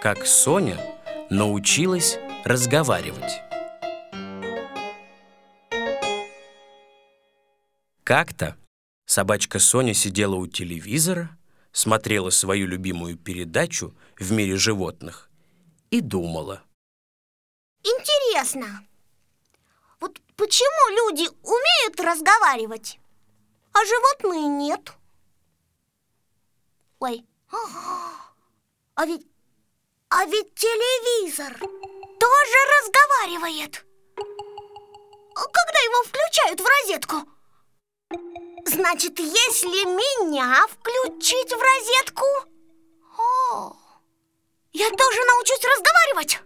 как Соня научилась разговаривать. Как-то собачка Соня сидела у телевизора, смотрела свою любимую передачу в мире животных и думала. Интересно, вот почему люди умеют разговаривать, а животные нет? Ой, а ведь, а ведь телевизор тоже разговаривает. Когда его включают в розетку? Значит, если меня включить в розетку, о, я тоже научусь разговаривать.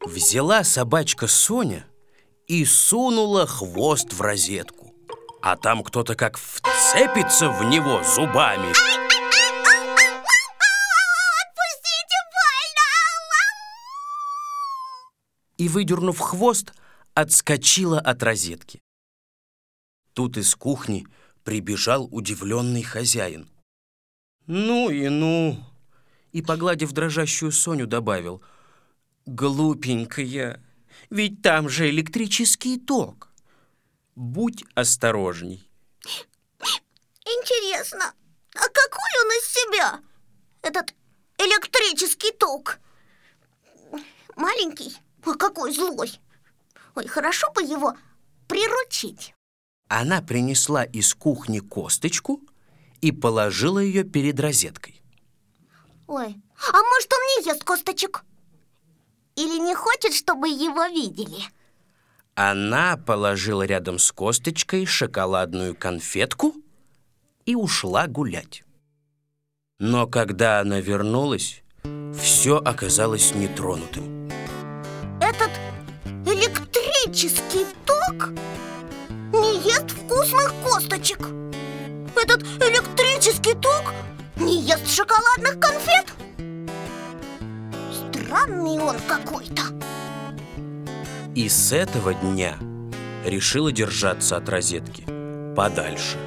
Взяла собачка Соня и сунула хвост в розетку. А там кто-то как вцепится в него зубами. Отпустите, И, выдернув хвост, отскочила от розетки. Тут из кухни прибежал удивленный хозяин. «Ну и ну!» И, погладив дрожащую Соню, добавил. «Глупенькая, ведь там же электрический ток. Будь осторожней». Интересно, а какой он из себя? Этот электрический ток Маленький, а какой злой Ой, хорошо бы его приручить Она принесла из кухни косточку и положила ее перед розеткой. Ой, а может он не ест косточек? Или не хочет, чтобы его видели? Она положила рядом с косточкой шоколадную конфетку и ушла гулять. Но когда она вернулась, все оказалось нетронутым. Этот электрический ток не ест вкусных косточек. Этот электрический ток не ест шоколадных конфет. Странный он какой-то. И с этого дня решила держаться от розетки подальше.